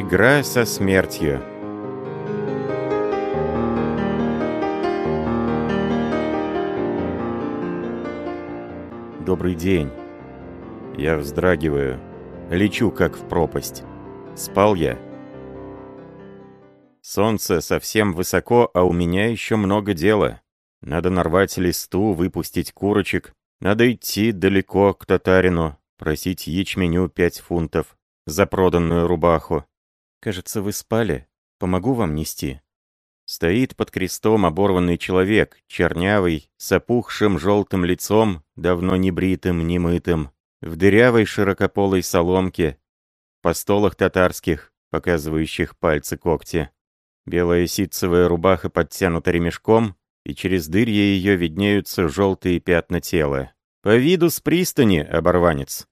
Игра со смертью. Добрый день. Я вздрагиваю. Лечу, как в пропасть. Спал я. Солнце совсем высоко, а у меня еще много дела. Надо нарвать листу, выпустить курочек. Надо идти далеко к татарину, просить ячменю пять фунтов за проданную рубаху. Кажется, вы спали. Помогу вам нести. Стоит под крестом оборванный человек, чернявый, с опухшим желтым лицом, давно не бритым, не мытым, в дырявой широкополой соломке, по столах татарских, показывающих пальцы-когти. Белая ситцевая рубаха подтянута ремешком, и через дырья ее виднеются желтые пятна тела. По виду с пристани, оборванец.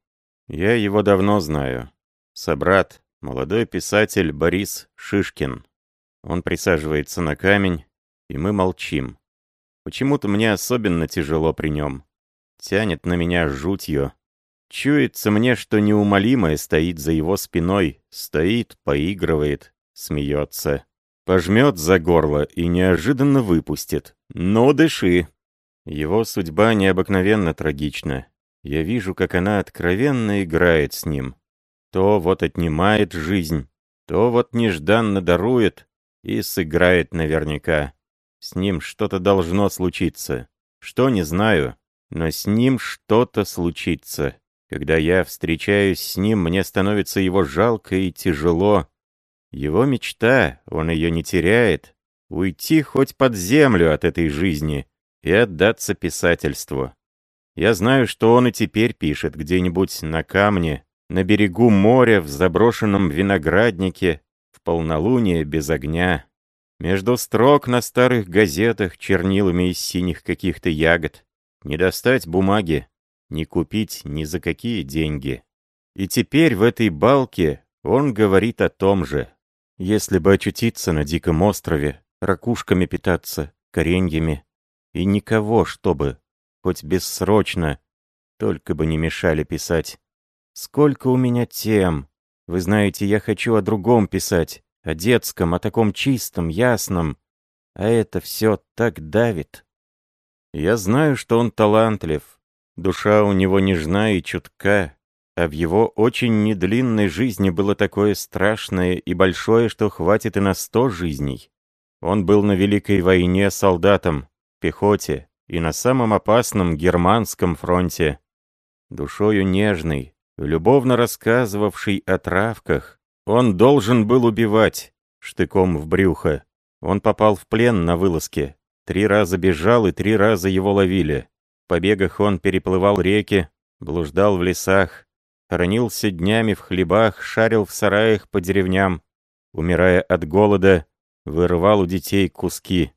Я его давно знаю. Собрат, молодой писатель Борис Шишкин. Он присаживается на камень, и мы молчим. Почему-то мне особенно тяжело при нем. Тянет на меня жутью. Чуется мне, что неумолимое стоит за его спиной, стоит, поигрывает, смеется. Пожмет за горло и неожиданно выпустит. «Ну, дыши!» Его судьба необыкновенно трагична. Я вижу, как она откровенно играет с ним. То вот отнимает жизнь, то вот нежданно дарует и сыграет наверняка. С ним что-то должно случиться. Что, не знаю, но с ним что-то случится. Когда я встречаюсь с ним, мне становится его жалко и тяжело. Его мечта, он ее не теряет, уйти хоть под землю от этой жизни и отдаться писательству. Я знаю, что он и теперь пишет где-нибудь на камне, на берегу моря, в заброшенном винограднике, в полнолуние без огня. Между строк на старых газетах чернилами из синих каких-то ягод. Не достать бумаги, не купить ни за какие деньги. И теперь в этой балке он говорит о том же. Если бы очутиться на диком острове, ракушками питаться, кореньями, и никого, чтобы, хоть бессрочно, только бы не мешали писать. Сколько у меня тем! Вы знаете, я хочу о другом писать, о детском, о таком чистом, ясном. А это все так давит. Я знаю, что он талантлив. Душа у него нежна и чутка, а в его очень недлинной жизни было такое страшное и большое, что хватит и на сто жизней. Он был на Великой войне солдатом, пехоте и на самом опасном германском фронте. Душою нежный, любовно рассказывавший о травках, он должен был убивать штыком в брюхо. Он попал в плен на вылазке. Три раза бежал и три раза его ловили. В побегах он переплывал реки, блуждал в лесах, Хранился днями в хлебах, шарил в сараях по деревням. Умирая от голода, вырывал у детей куски.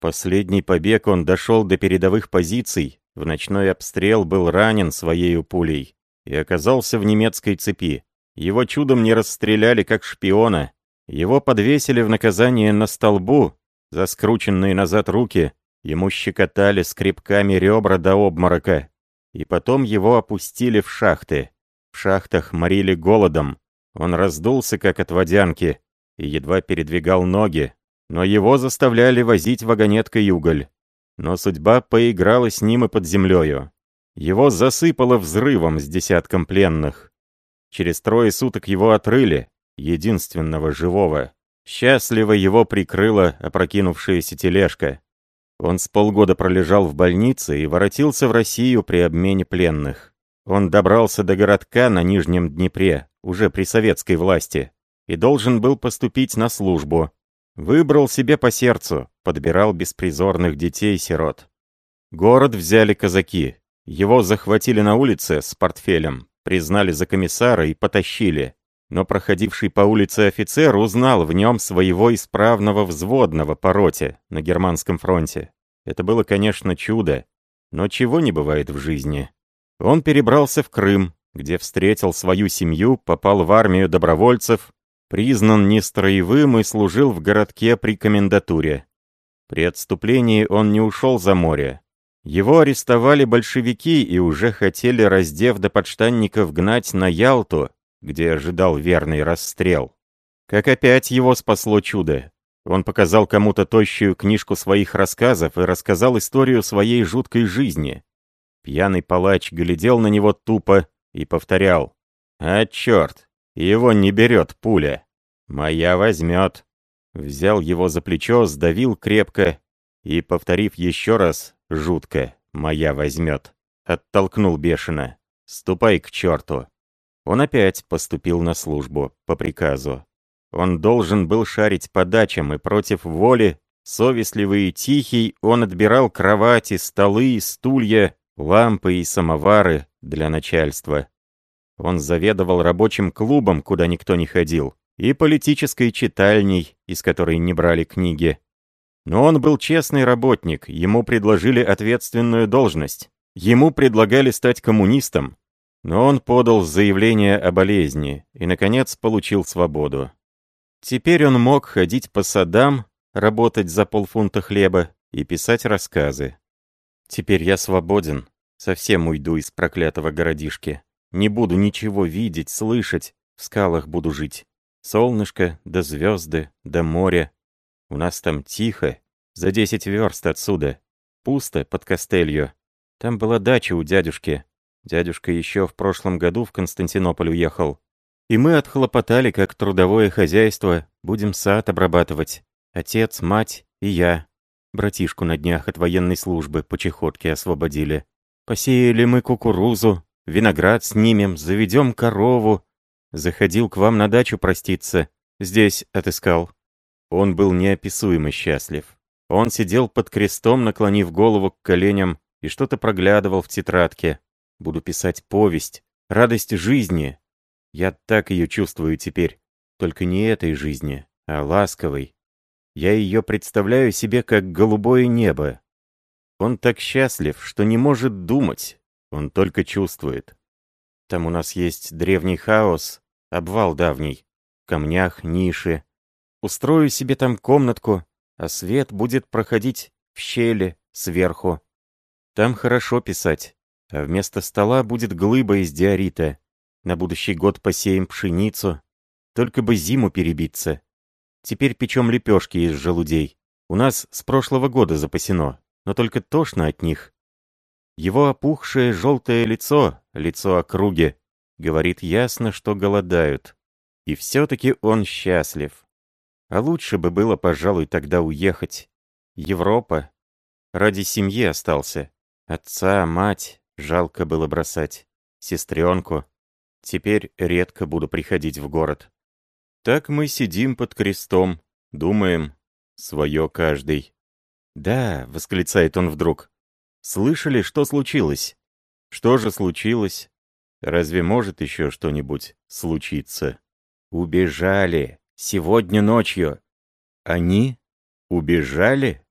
Последний побег он дошел до передовых позиций, в ночной обстрел был ранен своей пулей и оказался в немецкой цепи. Его чудом не расстреляли как шпиона. Его подвесили в наказание на столбу, за скрученные назад руки, ему щекотали скребками ребра до обморока. И потом его опустили в шахты. В шахтах морили голодом. Он раздулся, как от водянки, и едва передвигал ноги. Но его заставляли возить вагонеткой уголь. Но судьба поиграла с ним и под землею. Его засыпало взрывом с десятком пленных. Через трое суток его отрыли, единственного живого. Счастливо его прикрыла опрокинувшаяся тележка. Он с полгода пролежал в больнице и воротился в Россию при обмене пленных. Он добрался до городка на Нижнем Днепре, уже при советской власти, и должен был поступить на службу. Выбрал себе по сердцу, подбирал беспризорных детей-сирот. Город взяли казаки. Его захватили на улице с портфелем, признали за комиссара и потащили. Но проходивший по улице офицер узнал в нем своего исправного взводного по роте на германском фронте. Это было, конечно, чудо, но чего не бывает в жизни. Он перебрался в Крым, где встретил свою семью, попал в армию добровольцев, признан нестроевым и служил в городке при комендатуре. При отступлении он не ушел за море. Его арестовали большевики и уже хотели, раздев до подштанников, гнать на Ялту, где ожидал верный расстрел. Как опять его спасло чудо. Он показал кому-то тощую книжку своих рассказов и рассказал историю своей жуткой жизни. Пьяный палач глядел на него тупо и повторял. «А черт, его не берет пуля. Моя возьмет». Взял его за плечо, сдавил крепко и, повторив еще раз, жутко, «Моя возьмет», оттолкнул бешено. «Ступай к черту». Он опять поступил на службу, по приказу. Он должен был шарить по дачам, и против воли, совестливый и тихий, он отбирал кровати, столы, стулья, лампы и самовары для начальства. Он заведовал рабочим клубом, куда никто не ходил, и политической читальней, из которой не брали книги. Но он был честный работник, ему предложили ответственную должность. Ему предлагали стать коммунистом, но он подал заявление о болезни и, наконец, получил свободу. Теперь он мог ходить по садам, работать за полфунта хлеба и писать рассказы. Теперь я свободен, совсем уйду из проклятого городишки. Не буду ничего видеть, слышать, в скалах буду жить. Солнышко, да звезды, да море. У нас там тихо, за десять верст отсюда. Пусто под Костелью. Там была дача у дядюшки. Дядюшка еще в прошлом году в Константинополь уехал. И мы отхлопотали, как трудовое хозяйство, будем сад обрабатывать. Отец, мать и я. Братишку на днях от военной службы по чехотке освободили. Посеяли мы кукурузу, виноград снимем, заведем корову. Заходил к вам на дачу проститься. Здесь отыскал. Он был неописуемо счастлив. Он сидел под крестом, наклонив голову к коленям, и что-то проглядывал в тетрадке. Буду писать повесть, радость жизни. Я так ее чувствую теперь. Только не этой жизни, а ласковой. Я ее представляю себе как голубое небо. Он так счастлив, что не может думать. Он только чувствует. Там у нас есть древний хаос, обвал давний. В камнях, ниши. Устрою себе там комнатку, а свет будет проходить в щели, сверху. Там хорошо писать, а вместо стола будет глыба из диорита. На будущий год посеем пшеницу. Только бы зиму перебиться. Теперь печем лепешки из желудей. У нас с прошлого года запасено, но только тошно от них. Его опухшее желтое лицо, лицо округи, говорит ясно, что голодают. И все-таки он счастлив. А лучше бы было, пожалуй, тогда уехать. Европа. Ради семьи остался. Отца, мать, жалко было бросать. Сестренку. Теперь редко буду приходить в город. Так мы сидим под крестом, думаем, свое каждый. «Да», — восклицает он вдруг, Слышали, что случилось? Что же случилось? Разве может еще что-нибудь случиться? Убежали. Сегодня ночью. Они? Убежали?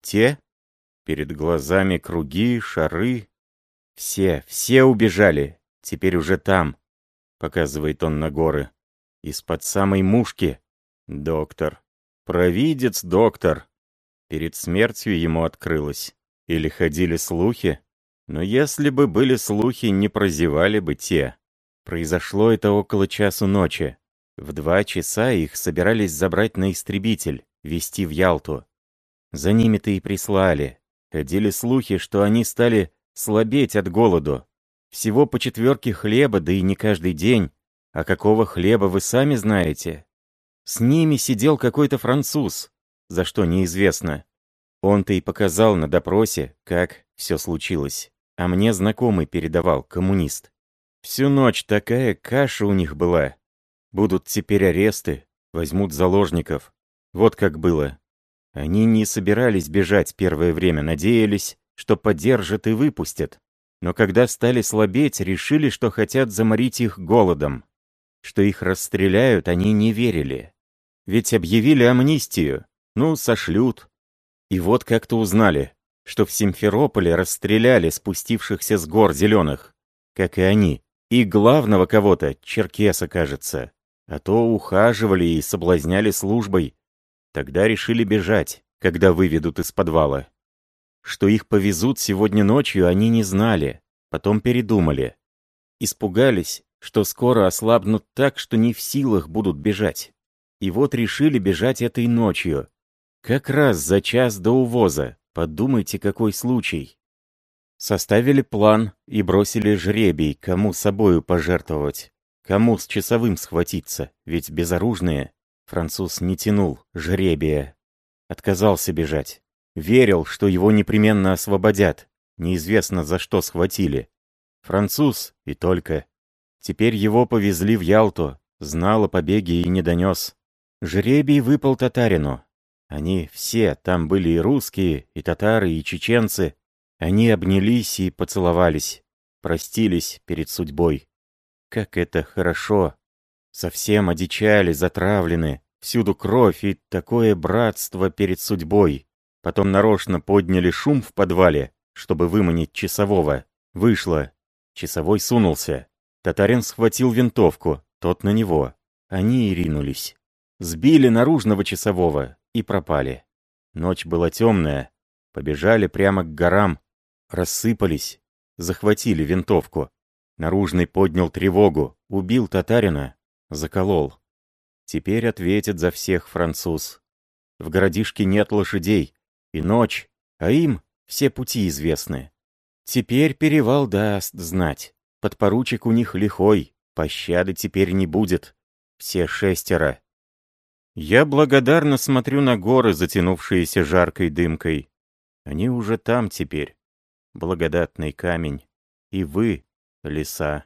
Те? Перед глазами круги, шары. Все, все убежали. Теперь уже там. Показывает он на горы. Из-под самой мушки. Доктор. Провидец доктор. Перед смертью ему открылось. Или ходили слухи? Но если бы были слухи, не прозевали бы те. Произошло это около часу ночи. В два часа их собирались забрать на истребитель, везти в Ялту. За ними-то и прислали. Ходили слухи, что они стали слабеть от голоду. Всего по четверке хлеба, да и не каждый день. А какого хлеба вы сами знаете? С ними сидел какой-то француз, за что неизвестно. Он-то и показал на допросе, как все случилось. А мне знакомый передавал, коммунист. Всю ночь такая каша у них была. Будут теперь аресты, возьмут заложников. Вот как было. Они не собирались бежать первое время, надеялись, что поддержат и выпустят. Но когда стали слабеть, решили, что хотят заморить их голодом. Что их расстреляют, они не верили. Ведь объявили амнистию. Ну, сошлют, и вот как-то узнали, что в Симферополе расстреляли спустившихся с гор зеленых, как и они, и главного кого-то, черкеса, кажется. А то ухаживали и соблазняли службой. Тогда решили бежать, когда выведут из подвала. Что их повезут сегодня ночью, они не знали, потом передумали. Испугались, что скоро ослабнут так, что не в силах будут бежать. И вот решили бежать этой ночью. Как раз за час до увоза. Подумайте, какой случай. Составили план и бросили жребий, кому собою пожертвовать. Кому с часовым схватиться, ведь безоружные. Француз не тянул жребия. Отказался бежать. Верил, что его непременно освободят. Неизвестно, за что схватили. Француз и только. Теперь его повезли в Ялту. Знал о побеге и не донес. Жребий выпал татарину. Они все, там были и русские, и татары, и чеченцы. Они обнялись и поцеловались. Простились перед судьбой. Как это хорошо. Совсем одичали, затравлены. Всюду кровь и такое братство перед судьбой. Потом нарочно подняли шум в подвале, чтобы выманить часового. Вышло. Часовой сунулся. Татарин схватил винтовку, тот на него. Они и ринулись. Сбили наружного часового и пропали. Ночь была темная. Побежали прямо к горам. Рассыпались. Захватили винтовку. Наружный поднял тревогу, убил татарина, заколол. Теперь ответит за всех француз. В городишке нет лошадей, и ночь, а им все пути известны. Теперь перевал даст знать. Подпоручик у них лихой, пощады теперь не будет. Все шестеро. Я благодарно смотрю на горы, затянувшиеся жаркой дымкой. Они уже там теперь. Благодатный камень. И вы, Леса.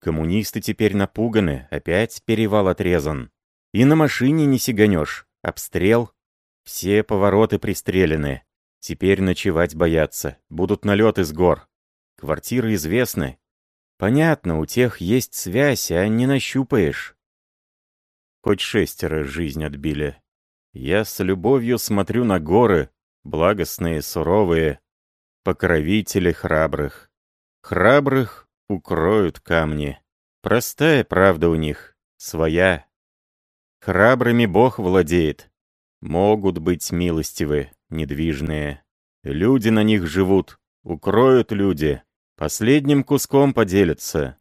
Коммунисты теперь напуганы, опять перевал отрезан. И на машине не сиганешь. Обстрел. Все повороты пристрелены. Теперь ночевать боятся. Будут налеты с гор. Квартиры известны. Понятно, у тех есть связь, а не нащупаешь. Хоть шестеро жизнь отбили. Я с любовью смотрю на горы, благостные, суровые, покровители храбрых. Храбрых укроют камни. Простая правда у них, своя. Храбрыми Бог владеет. Могут быть милостивы, недвижные. Люди на них живут, укроют люди. Последним куском поделятся.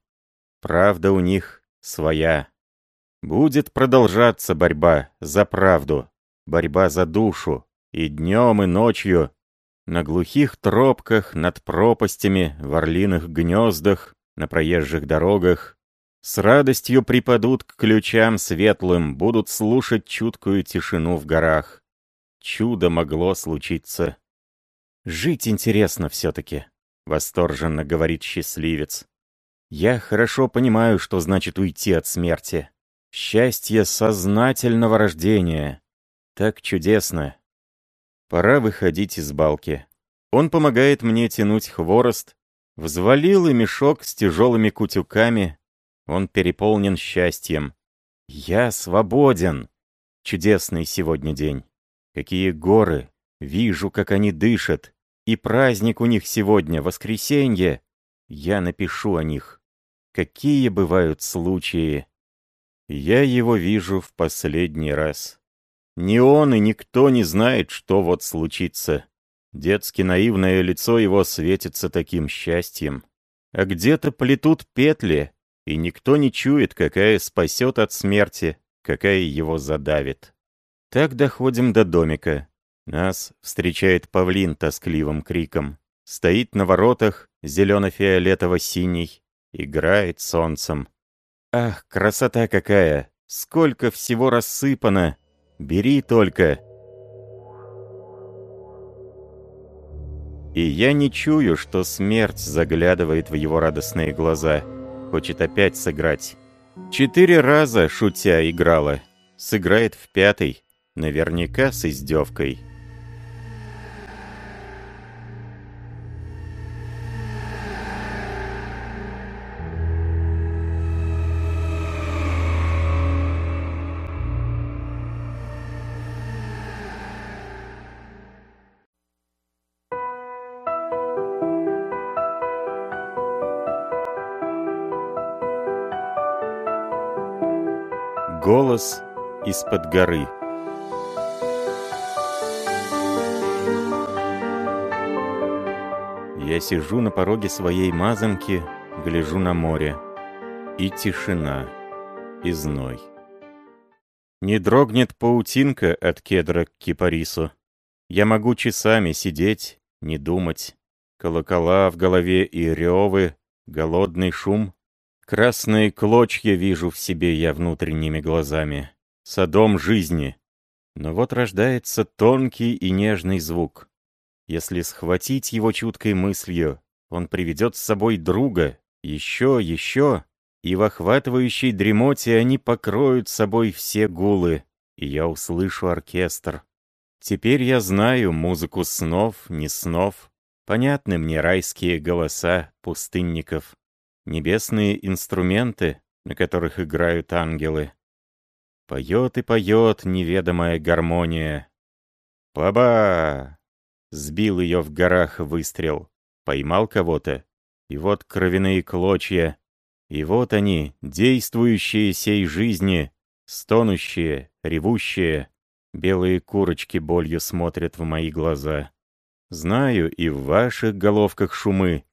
Правда у них своя. Будет продолжаться борьба за правду, борьба за душу, и днем, и ночью, на глухих тропках, над пропастями, в орлиных гнездах, на проезжих дорогах, с радостью припадут к ключам светлым, будут слушать чуткую тишину в горах. Чудо могло случиться. «Жить интересно все-таки», — восторженно говорит счастливец. «Я хорошо понимаю, что значит уйти от смерти. Счастье сознательного рождения. Так чудесно. Пора выходить из балки. Он помогает мне тянуть хворост, Взвалил и мешок с тяжелыми кутюками. Он переполнен счастьем. Я свободен. Чудесный сегодня день. Какие горы. Вижу, как они дышат. И праздник у них сегодня, воскресенье. Я напишу о них. Какие бывают случаи. Я его вижу в последний раз. Ни он и никто не знает, что вот случится. Детски наивное лицо его светится таким счастьем. А где-то плетут петли, и никто не чует, какая спасет от смерти, какая его задавит. Так доходим до домика. Нас встречает павлин тоскливым криком. Стоит на воротах, зелено-фиолетово-синий, играет солнцем. Ах, красота какая! Сколько всего рассыпано! Бери только! И я не чую, что смерть заглядывает в его радостные глаза. Хочет опять сыграть. Четыре раза, шутя, играла. Сыграет в пятый. Наверняка с издевкой. Из-под горы. Я сижу на пороге своей мазанки, гляжу на море. И тишина, и зной. Не дрогнет паутинка от кедра к кипарису. Я могу часами сидеть, не думать. Колокола в голове и ревы, голодный шум. Красные клочья вижу в себе я внутренними глазами. Садом жизни. Но вот рождается тонкий и нежный звук. Если схватить его чуткой мыслью, он приведет с собой друга, еще, еще, и в охватывающей дремоте они покроют собой все гулы, и я услышу оркестр. Теперь я знаю музыку снов, не снов, понятны мне райские голоса пустынников, небесные инструменты, на которых играют ангелы. Поет и поет неведомая гармония. «Паба!» Сбил ее в горах выстрел. Поймал кого-то. И вот кровяные клочья. И вот они, действующие сей жизни, стонущие, ревущие. Белые курочки болью смотрят в мои глаза. Знаю, и в ваших головках шумы.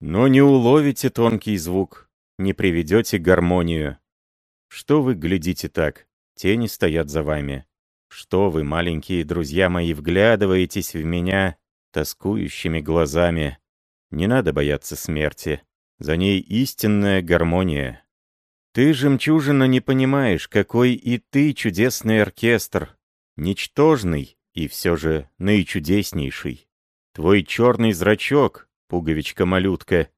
Но не уловите тонкий звук, не приведете гармонию. Что вы глядите так? Тени стоят за вами. Что вы, маленькие друзья мои, вглядываетесь в меня тоскующими глазами? Не надо бояться смерти. За ней истинная гармония. Ты, жемчужина, не понимаешь, какой и ты чудесный оркестр, ничтожный и все же наичудеснейший. Твой черный зрачок, пуговичка-малютка,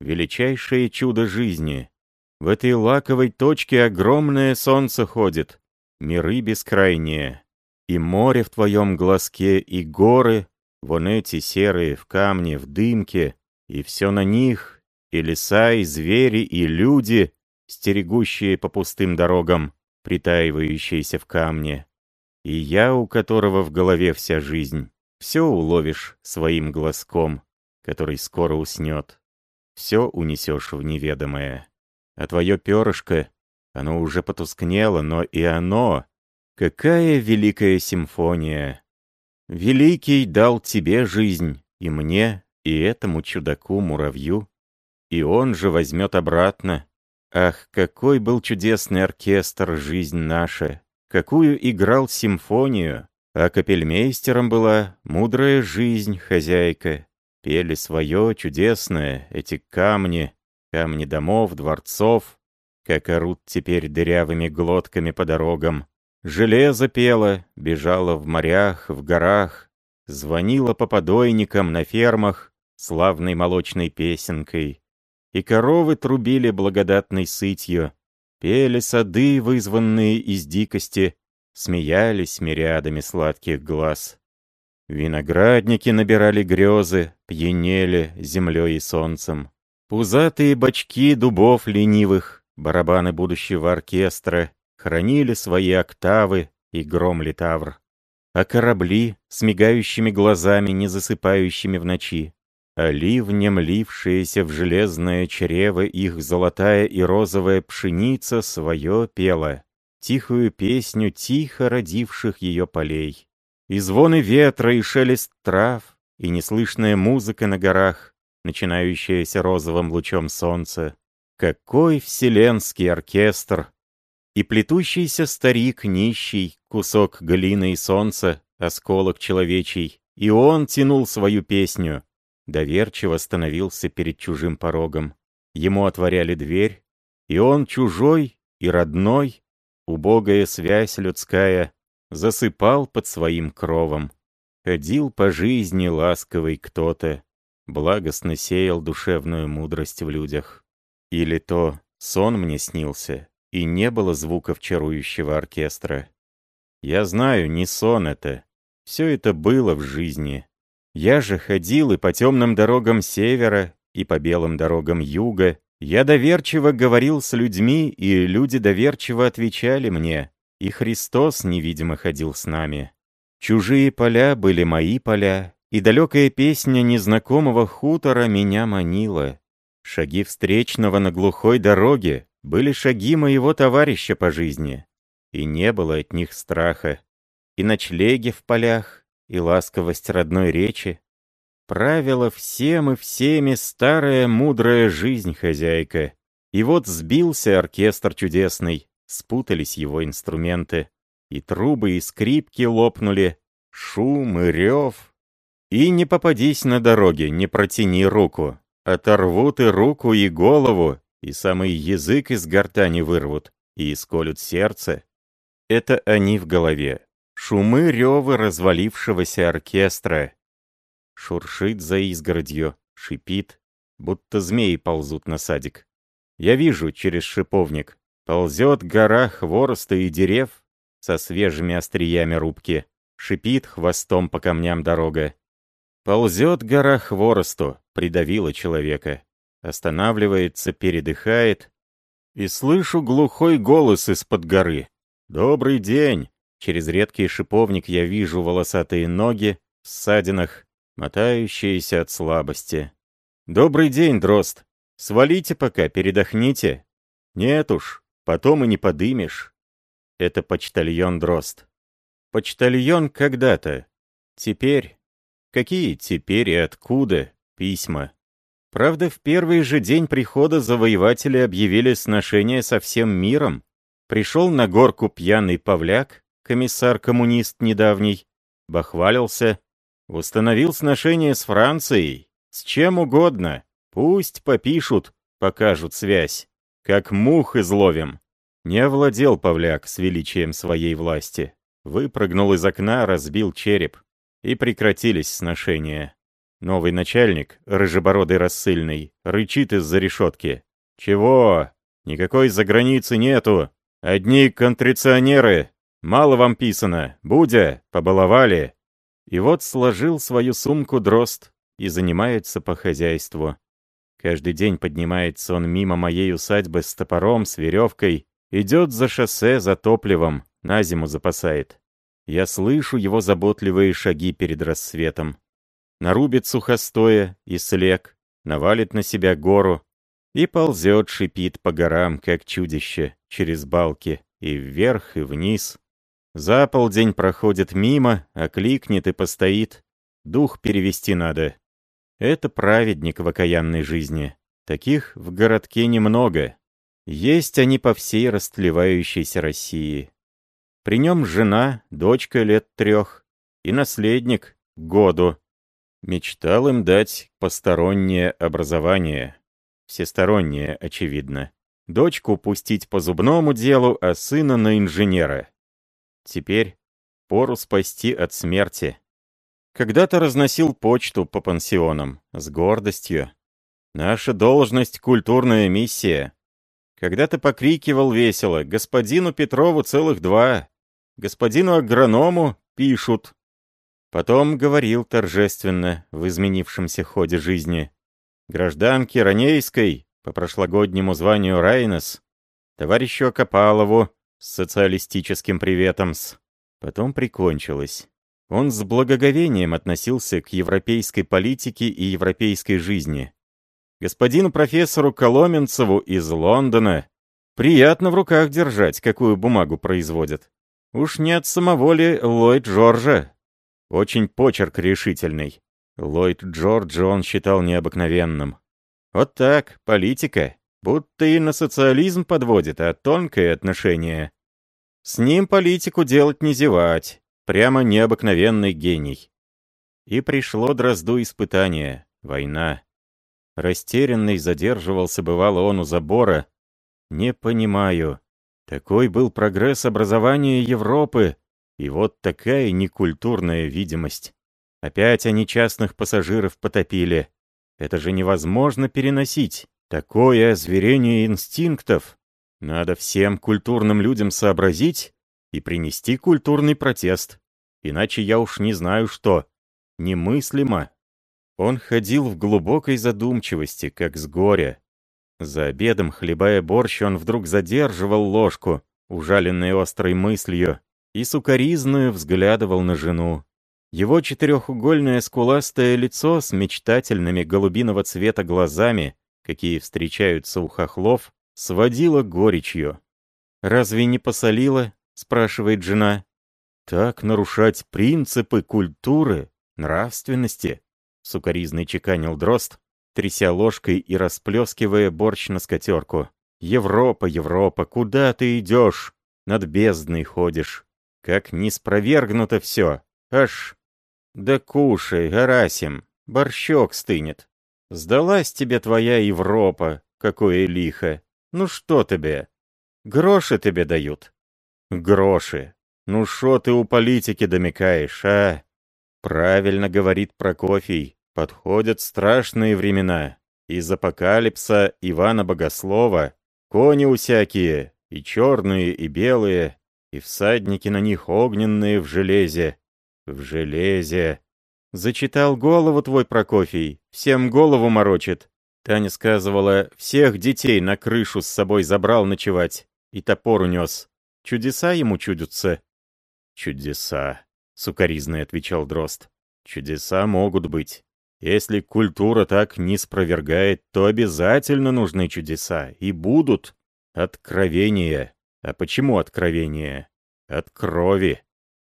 величайшее чудо жизни. В этой лаковой точке огромное солнце ходит, миры бескрайние. И море в твоем глазке, и горы, вон эти серые в камне, в дымке, и все на них, и леса, и звери, и люди, стерегущие по пустым дорогам, притаивающиеся в камне и я, у которого в голове вся жизнь, все уловишь своим глазком, который скоро уснет. Все унесешь в неведомое. А твое перышко, оно уже потускнело, но и оно... Какая великая симфония! Великий дал тебе жизнь, и мне, и этому чудаку-муравью. И он же возьмет обратно. Ах, какой был чудесный оркестр жизнь наша, какую играл симфонию, а капельмейстером была мудрая жизнь хозяйка. Пели свое чудесное эти камни, камни домов, дворцов, как орут теперь дырявыми глотками по дорогам. Железо пело, бежало в морях, в горах, звонило по подойникам на фермах славной молочной песенкой. И коровы трубили благодатной сытью, Пели сады, вызванные из дикости, смеялись мириадами сладких глаз. Виноградники набирали грезы, пьянели землей и солнцем. Пузатые бочки дубов ленивых, барабаны будущего оркестра, хранили свои октавы и гром литавр. А корабли с мигающими глазами, не засыпающими в ночи, а ливнем лившаяся в железное чрево их золотая и розовая пшеница свое пела, тихую песню тихо родивших ее полей. И звоны ветра, и шелест трав, и неслышная музыка на горах, начинающаяся розовым лучом солнца. Какой вселенский оркестр! И плетущийся старик нищий, кусок глины и солнца, осколок человечий, и он тянул свою песню, доверчиво становился перед чужим порогом. Ему отворяли дверь, и он чужой и родной, убогая связь людская, засыпал под своим кровом. Ходил по жизни ласковый кто-то, благостно сеял душевную мудрость в людях. Или то сон мне снился, и не было звуков чарующего оркестра. Я знаю, не сон это. Все это было в жизни, я же ходил и по темным дорогам севера, и по белым дорогам юга. Я доверчиво говорил с людьми, и люди доверчиво отвечали мне. И Христос невидимо ходил с нами. Чужие поля были мои поля, и далекая песня незнакомого хутора меня манила. Шаги встречного на глухой дороге были шаги моего товарища по жизни, и не было от них страха. И ночлеги в полях, и ласковость родной речи. Правила всем и всеми старая мудрая жизнь хозяйка. И вот сбился оркестр чудесный, спутались его инструменты, и трубы и скрипки лопнули, шум и рев. И не попадись на дороге, не протяни руку. Оторвут и руку, и голову, и самый язык из гортани вырвут, и исколют сердце. Это они в голове. Шумы ревы развалившегося оркестра. Шуршит за изгородью, шипит, будто змеи ползут на садик. Я вижу через шиповник. Ползет гора хвороста и дерев со свежими остриями рубки. Шипит хвостом по камням дорога. Ползет гора хворосту, придавила человека. Останавливается, передыхает. И слышу глухой голос из-под горы. «Добрый день!» Через редкий шиповник я вижу волосатые ноги в ссадинах, мотающиеся от слабости. «Добрый день, дрозд! Свалите пока, передохните!» «Нет уж, потом и не подымешь!» Это почтальон дрозд. Почтальон когда-то. Теперь Какие теперь и откуда письма? Правда, в первый же день прихода завоеватели объявили сношение со всем миром. Пришел на горку пьяный Павляк, комиссар-коммунист недавний, бахвалился, установил сношение с Францией, с чем угодно, пусть попишут, покажут связь, как мух изловим. Не овладел Павляк с величием своей власти, выпрыгнул из окна, разбил череп и прекратились сношения. Новый начальник, рыжебородый рассыльный, рычит из-за решетки. «Чего? Никакой заграницы нету. Одни контриционеры. Мало вам писано. Будя, побаловали». И вот сложил свою сумку дрозд и занимается по хозяйству. Каждый день поднимается он мимо моей усадьбы с топором, с веревкой, идет за шоссе за топливом, на зиму запасает. Я слышу его заботливые шаги перед рассветом. Нарубит сухостоя и слег, навалит на себя гору и ползет, шипит по горам, как чудище, через балки, и вверх, и вниз. За полдень проходит мимо, окликнет и постоит. Дух перевести надо. Это праведник в окаянной жизни. Таких в городке немного. Есть они по всей растлевающейся России. При нем жена, дочка лет трех и наследник году. Мечтал им дать постороннее образование. Всестороннее, очевидно. Дочку пустить по зубному делу, а сына на инженера. Теперь пору спасти от смерти. Когда-то разносил почту по пансионам, с гордостью. Наша должность — культурная миссия. Когда-то покрикивал весело, господину Петрову целых два, Господину агроному пишут. Потом говорил торжественно в изменившемся ходе жизни. Гражданке Ранейской, по прошлогоднему званию Райнес, товарищу Акопалову с социалистическим приветом с. Потом прикончилось. Он с благоговением относился к европейской политике и европейской жизни. Господину профессору Коломенцеву из Лондона приятно в руках держать, какую бумагу производят. Уж не от самого Ллойд Джорджа. Очень почерк решительный. Ллойд Джорджа он считал необыкновенным. Вот так, политика. Будто и на социализм подводит, а тонкое отношение. С ним политику делать не зевать. Прямо необыкновенный гений. И пришло Дрозду испытание. Война. Растерянный задерживался бывало он у забора. Не понимаю. Такой был прогресс образования Европы, и вот такая некультурная видимость. Опять они частных пассажиров потопили. Это же невозможно переносить. Такое озверение инстинктов. Надо всем культурным людям сообразить и принести культурный протест. Иначе я уж не знаю что. Немыслимо. Он ходил в глубокой задумчивости, как с горя. За обедом, хлебая борщ, он вдруг задерживал ложку, ужаленной острой мыслью, и сукоризную взглядывал на жену. Его четырехугольное скуластое лицо с мечтательными голубиного цвета глазами, какие встречаются у хохлов, сводило горечью. «Разве не посолило?» — спрашивает жена. «Так нарушать принципы культуры, нравственности?» — сукоризный чеканил дрозд, тряся ложкой и расплескивая борщ на скатерку. Европа, Европа, куда ты идешь? Над бездной ходишь. Как не спровергнуто все. Аж... Да кушай, Гарасим, борщок стынет. Сдалась тебе твоя Европа, какое лихо. Ну что тебе? Гроши тебе дают. Гроши. Ну шо ты у политики домикаешь, а? Правильно говорит Прокофий. Подходят страшные времена. Из апокалипса Ивана Богослова кони усякие, и черные, и белые, и всадники на них огненные в железе. В железе. Зачитал голову твой Прокофий, всем голову морочит. Таня сказывала, всех детей на крышу с собой забрал ночевать и топор унес. Чудеса ему чудятся. Чудеса, сукоризный отвечал Дрозд. Чудеса могут быть. Если культура так не спровергает, то обязательно нужны чудеса. И будут. Откровения. А почему откровения? От крови.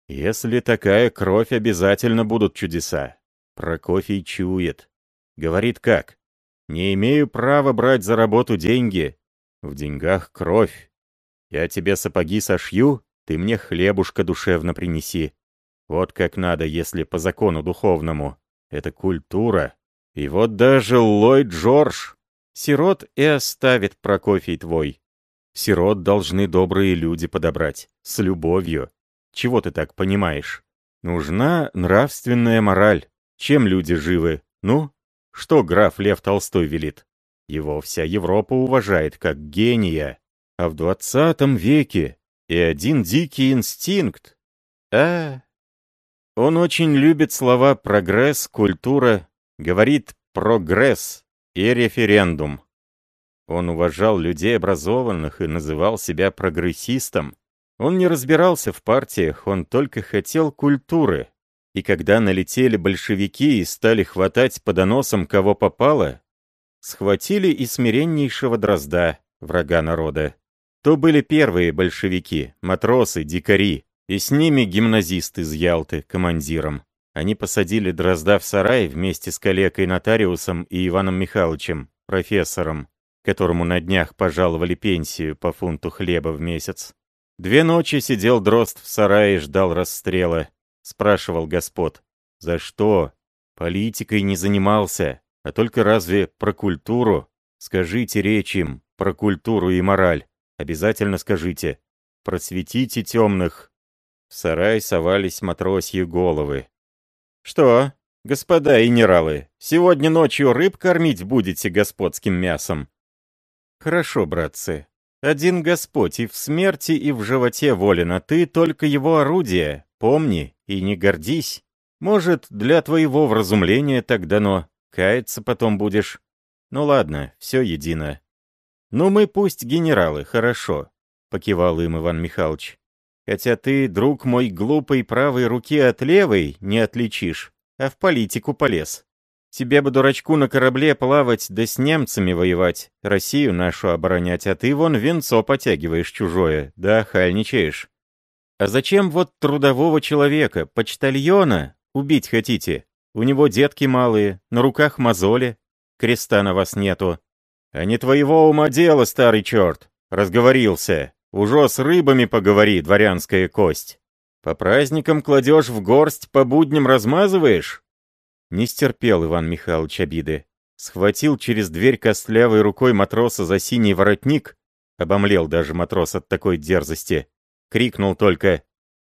Если такая кровь, обязательно будут чудеса. Прокофий чует. Говорит как? Не имею права брать за работу деньги. В деньгах кровь. Я тебе сапоги сошью, ты мне хлебушка душевно принеси. Вот как надо, если по закону духовному. Это культура. И вот даже Ллойд Джордж. Сирот и оставит Прокофий твой. Сирот должны добрые люди подобрать. С любовью. Чего ты так понимаешь? Нужна нравственная мораль. Чем люди живы? Ну, что граф Лев Толстой велит? Его вся Европа уважает как гения. А в двадцатом веке и один дикий инстинкт. А, он очень любит слова «прогресс», «культура», говорит «прогресс» и «референдум». Он уважал людей образованных и называл себя прогрессистом. Он не разбирался в партиях, он только хотел культуры. И когда налетели большевики и стали хватать по доносам кого попало, схватили и смиреннейшего дрозда, врага народа. То были первые большевики, матросы, дикари, и с ними гимназист из Ялты, командиром. Они посадили дрозда в сарай вместе с коллегой-нотариусом и Иваном Михайловичем, профессором, которому на днях пожаловали пенсию по фунту хлеба в месяц. Две ночи сидел дрозд в сарае и ждал расстрела. Спрашивал господ. За что? Политикой не занимался, а только разве про культуру? Скажите речь им про культуру и мораль. Обязательно скажите. Просветите темных. В сарай совались матросьи головы. «Что, господа генералы, сегодня ночью рыб кормить будете господским мясом?» «Хорошо, братцы, один Господь и в смерти, и в животе волен, а ты только его орудие. Помни и не гордись. Может, для твоего вразумления так дано. Каяться потом будешь. Ну ладно, все едино. Ну мы пусть генералы, хорошо, — покивал им Иван Михайлович. Хотя ты, друг мой, глупой правой руки от левой не отличишь, а в политику полез. Тебе бы, дурачку, на корабле плавать да с немцами воевать, Россию нашу оборонять, а ты вон венцо потягиваешь чужое, да хальничаешь. А зачем вот трудового человека, почтальона, убить хотите? У него детки малые, на руках мозоли, креста на вас нету. А не твоего ума дело, старый черт, разговорился. Уже с рыбами поговори, дворянская кость. По праздникам кладешь в горсть, по будням размазываешь? Не стерпел Иван Михайлович обиды. Схватил через дверь костлявой рукой матроса за синий воротник. Обомлел даже матрос от такой дерзости. Крикнул только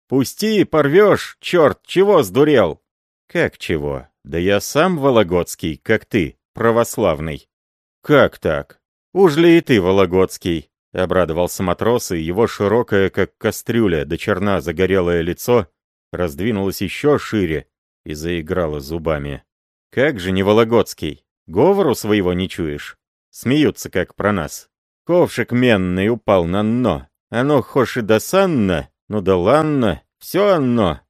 «Пусти, порвешь, черт, чего сдурел?» «Как чего? Да я сам Вологодский, как ты, православный». «Как так? Уж ли и ты Вологодский?» Обрадовался матрос, и его широкое, как кастрюля, до черна загорелое лицо раздвинулось еще шире, и заиграла зубами. «Как же не Вологодский? Говору своего не чуешь? Смеются как про нас. Ковшик менный упал на дно. Оно хошь и досанно, ну да ладно, все оно.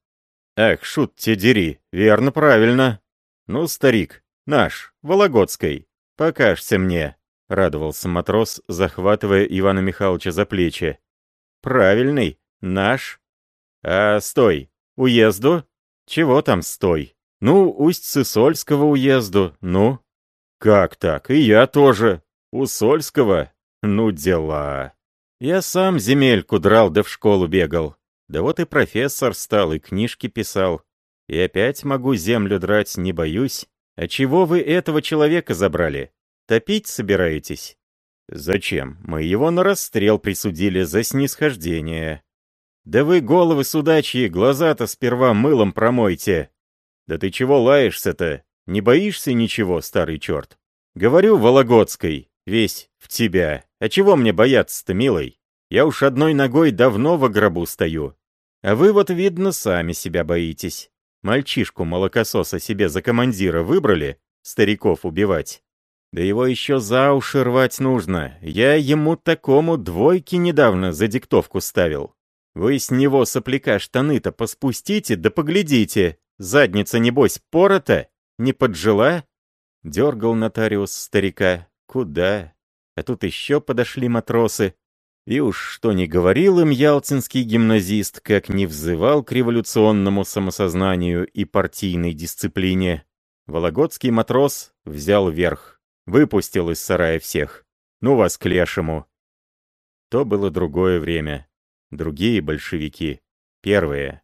Ах, шут те дери, верно, правильно. Ну, старик, наш, Вологодской, покажься мне». — радовался матрос, захватывая Ивана Михайловича за плечи. «Правильный, наш. А стой, уезду?» Чего там стой? Ну, Усть-Сысольского уезду, ну. Как так? И я тоже. У Сольского. Ну дела. Я сам земельку драл да в школу бегал. Да вот и профессор стал, и книжки писал. И опять могу землю драть, не боюсь. А чего вы этого человека забрали? Топить собираетесь? Зачем? Мы его на расстрел присудили за снисхождение. Да вы головы судачьи, глаза-то сперва мылом промойте. Да ты чего лаешься-то? Не боишься ничего, старый черт? Говорю, Вологодской, весь в тебя. А чего мне бояться-то, милый? Я уж одной ногой давно в гробу стою. А вы вот, видно, сами себя боитесь. Мальчишку-молокососа себе за командира выбрали, стариков убивать. Да его еще за уши рвать нужно. Я ему такому двойки недавно за диктовку ставил. Вы с него сопляка штаны-то поспустите, да поглядите. Задница, небось, порота? Не поджила? Дергал нотариус старика. Куда? А тут еще подошли матросы. И уж что не говорил им ялтинский гимназист, как не взывал к революционному самосознанию и партийной дисциплине, Вологодский матрос взял верх, выпустил из сарая всех. Ну вас к лешему. То было другое время. Другие большевики. Первые.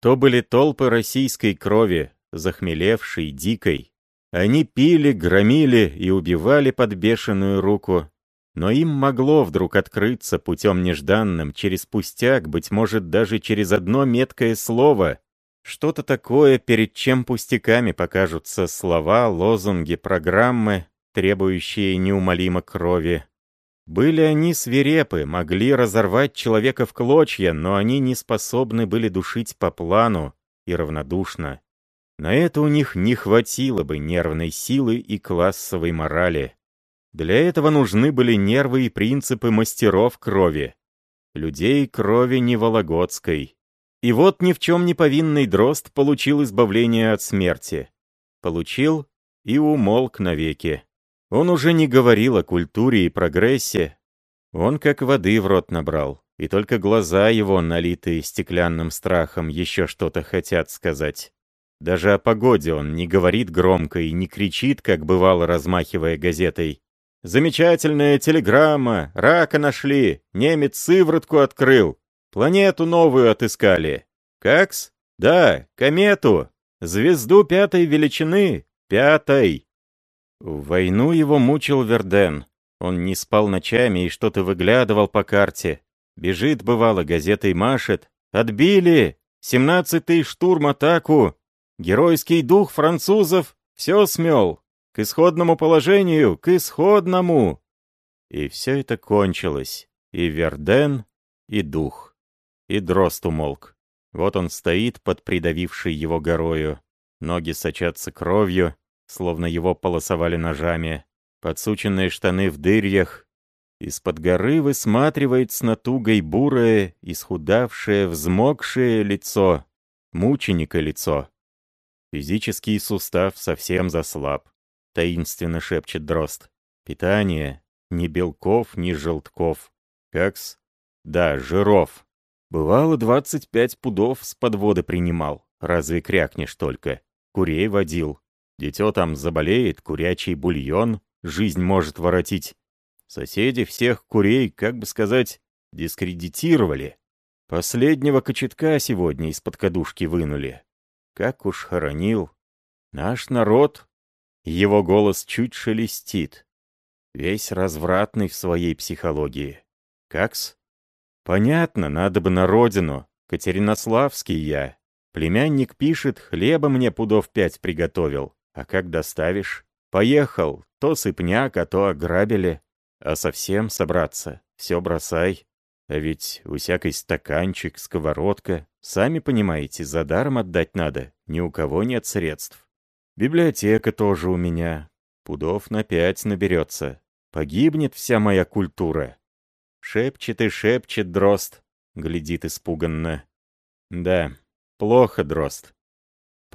То были толпы российской крови, захмелевшей, дикой. Они пили, громили и убивали под бешеную руку. Но им могло вдруг открыться путем нежданным, через пустяк, быть может, даже через одно меткое слово. Что-то такое, перед чем пустяками покажутся слова, лозунги, программы, требующие неумолимо крови. Были они свирепы, могли разорвать человека в клочья, но они не способны были душить по плану и равнодушно. На это у них не хватило бы нервной силы и классовой морали. Для этого нужны были нервы и принципы мастеров крови. Людей крови не Вологодской. И вот ни в чем не повинный дрозд получил избавление от смерти. Получил и умолк навеки. Он уже не говорил о культуре и прогрессе. Он как воды в рот набрал, и только глаза его, налитые стеклянным страхом, еще что-то хотят сказать. Даже о погоде он не говорит громко и не кричит, как бывало, размахивая газетой. «Замечательная телеграмма! Рака нашли! Немец сыворотку открыл! Планету новую отыскали! Какс? Да, комету! Звезду пятой величины! Пятой!» В войну его мучил Верден. Он не спал ночами и что-то выглядывал по карте. Бежит, бывало, газетой машет. «Отбили! Семнадцатый штурм атаку! Геройский дух французов все смел. К исходному положению, к исходному. И все это кончилось. И Верден, и дух. И дрозд умолк. Вот он стоит под придавившей его горою. Ноги сочатся кровью, словно его полосовали ножами. Подсученные штаны в дырьях. Из-под горы высматривает с натугой бурое, исхудавшее, взмокшее лицо. Мученика лицо. Физический сустав совсем заслаб. Таинственно шепчет дрозд. Питание. Ни белков, ни желтков. Какс? Да, жиров. Бывало, двадцать пять пудов с подвода принимал. Разве крякнешь только? Курей водил. Дитё там заболеет, курячий бульон, жизнь может воротить. Соседи всех курей, как бы сказать, дискредитировали. Последнего кочетка сегодня из-под кадушки вынули. Как уж хоронил. Наш народ, его голос чуть шелестит. Весь развратный в своей психологии. Какс? Понятно, надо бы на родину. Катеринославский я. Племянник пишет, хлеба мне пудов пять приготовил. А как доставишь? Поехал. То сыпняк, а то ограбили. А совсем собраться. Все бросай. А ведь у всякой стаканчик, сковородка. Сами понимаете, за даром отдать надо. Ни у кого нет средств. Библиотека тоже у меня. Пудов на пять наберется. Погибнет вся моя культура. Шепчет и шепчет дрозд. Глядит испуганно. Да, плохо, дрозд.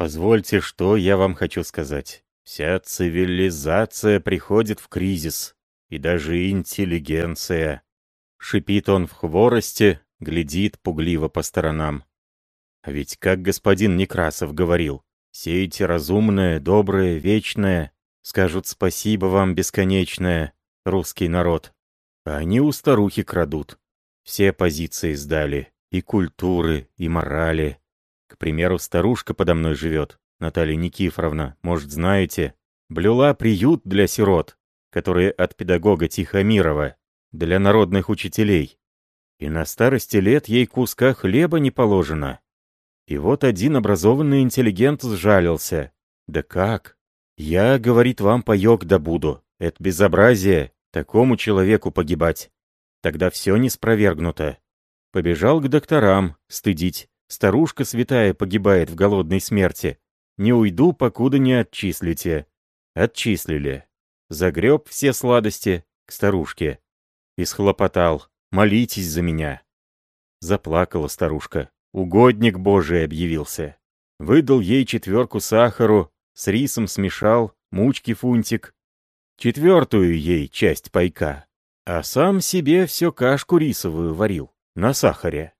Позвольте, что я вам хочу сказать. Вся цивилизация приходит в кризис. И даже интеллигенция. Шипит он в хворосте, глядит пугливо по сторонам. А ведь, как господин Некрасов говорил, «Сейте разумное, доброе, вечное, скажут спасибо вам бесконечное, русский народ». А они у старухи крадут. Все позиции сдали. И культуры, и морали. К примеру, старушка подо мной живет, Наталья Никифоровна, может, знаете, блюла приют для сирот, которые от педагога Тихомирова, для народных учителей. И на старости лет ей куска хлеба не положено. И вот один образованный интеллигент сжалился. Да как? Я, говорит, вам паёк добуду. Это безобразие, такому человеку погибать. Тогда все не спровергнуто. Побежал к докторам, стыдить. Старушка святая погибает в голодной смерти. Не уйду, покуда не отчислите. Отчислили. Загреб все сладости к старушке. И схлопотал. Молитесь за меня. Заплакала старушка. Угодник Божий объявился. Выдал ей четверку сахару, с рисом смешал, мучки фунтик. Четвертую ей часть пайка. А сам себе все кашку рисовую варил на сахаре.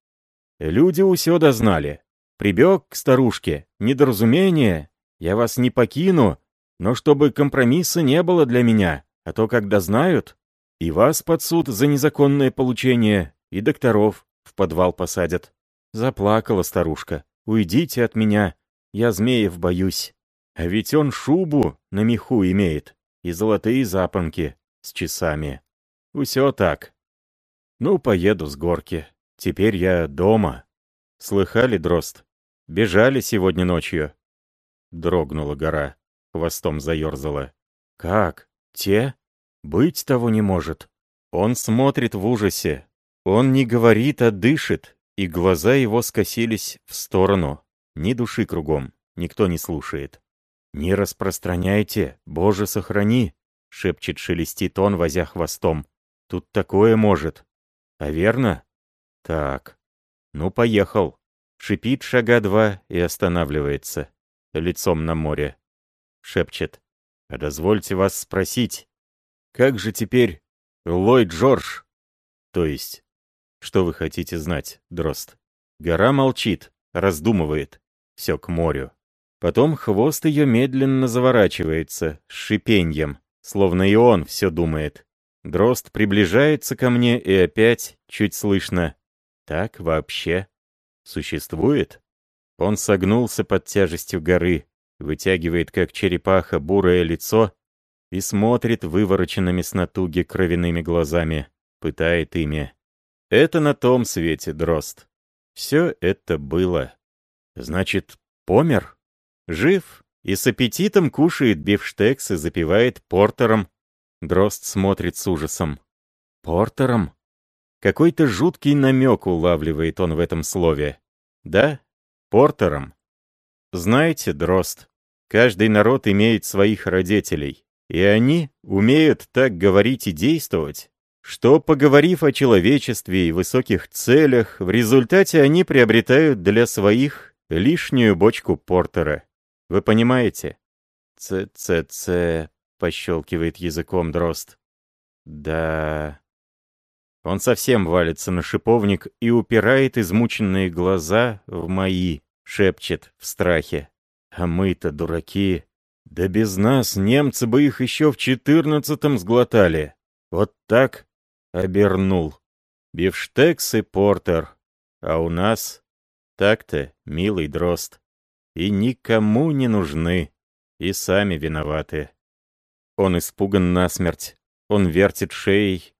Люди усё дознали. Прибег к старушке. Недоразумение. Я вас не покину, но чтобы компромисса не было для меня, а то, когда знают, и вас под суд за незаконное получение, и докторов в подвал посадят. Заплакала старушка. «Уйдите от меня, я змеев боюсь. А ведь он шубу на меху имеет и золотые запонки с часами. Усё так. Ну, поеду с горки. Теперь я дома. Слыхали, дрозд? Бежали сегодня ночью. Дрогнула гора, хвостом заерзала. Как? Те? Быть того не может. Он смотрит в ужасе. Он не говорит, а дышит, и глаза его скосились в сторону. Ни души кругом, никто не слушает. «Не распространяйте, Боже, сохрани!» — шепчет шелестит он, возя хвостом. «Тут такое может. А верно? Так. Ну, поехал. Шипит шага два и останавливается. Лицом на море. Шепчет. Дозвольте вас спросить. Как же теперь Ллойд Джордж? То есть, что вы хотите знать, Дрозд? Гора молчит, раздумывает. Все к морю. Потом хвост ее медленно заворачивается, с шипеньем, словно и он все думает. Дрозд приближается ко мне и опять чуть слышно. Так вообще существует? Он согнулся под тяжестью горы, вытягивает, как черепаха, бурое лицо и смотрит вывороченными с натуги кровяными глазами, пытает ими. Это на том свете, Дрозд. Все это было. Значит, помер? Жив и с аппетитом кушает бифштекс и запивает портером Дрозд смотрит с ужасом. «Портером?» Какой-то жуткий намек улавливает он в этом слове. «Да, портером». Знаете, Дрозд, каждый народ имеет своих родителей, и они умеют так говорить и действовать, что, поговорив о человечестве и высоких целях, в результате они приобретают для своих лишнюю бочку портера. Вы понимаете? Ц-ц-ц, пощелкивает языком дрозд. Да... Он совсем валится на шиповник и упирает измученные глаза в мои, шепчет в страхе. А мы-то дураки. Да без нас немцы бы их еще в четырнадцатом сглотали. Вот так обернул. Бифштекс и портер. А у нас так-то, милый дрозд. И никому не нужны. И сами виноваты. Он испуган насмерть. Он вертит шеей.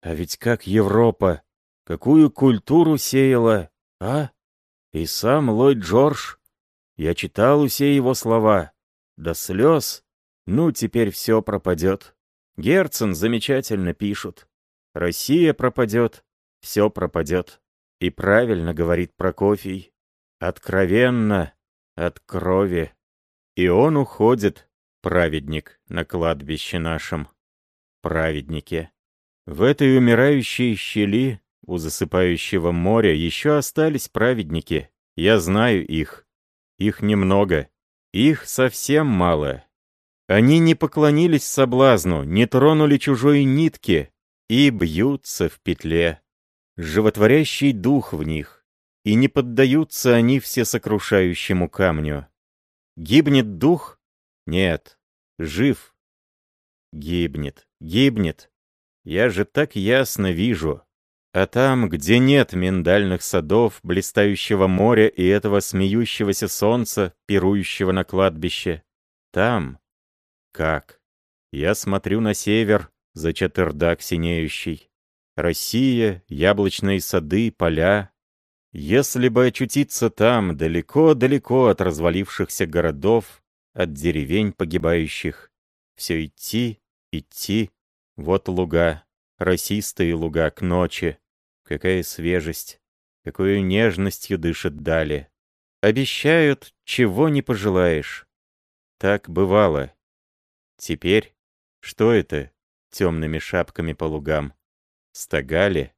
А ведь как Европа, какую культуру сеяла, а? И сам Ллойд Джордж. Я читал все его слова. До слез. Ну, теперь все пропадет. Герцен замечательно пишут. Россия пропадет, все пропадет. И правильно говорит Прокофий. Откровенно, от крови. И он уходит, Праведник на кладбище нашем. Праведники. В этой умирающей щели у засыпающего моря еще остались праведники. Я знаю их. Их немного. Их совсем мало. Они не поклонились соблазну, не тронули чужой нитки и бьются в петле. Животворящий дух в них. И не поддаются они всесокрушающему камню. Гибнет дух, нет, жив. Гибнет, гибнет. Я же так ясно вижу. А там, где нет миндальных садов, блистающего моря и этого смеющегося солнца, пирующего на кладбище, там... Как? Я смотрю на север, за четырдак синеющий. Россия, яблочные сады, поля. Если бы очутиться там, далеко-далеко от развалившихся городов, от деревень погибающих, все идти, идти, вот луга, росистые луга к ночи. Какая свежесть, какой нежностью дышит дали. Обещают, чего не пожелаешь. Так бывало. Теперь что это темными шапками по лугам? Стога ли?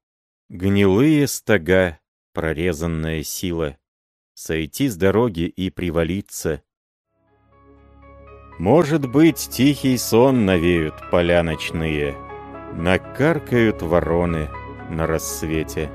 Гнилые стога, прорезанная сила. Сойти с дороги и привалиться. Может быть, тихий сон навеют поля ночные. Накаркают вороны на рассвете.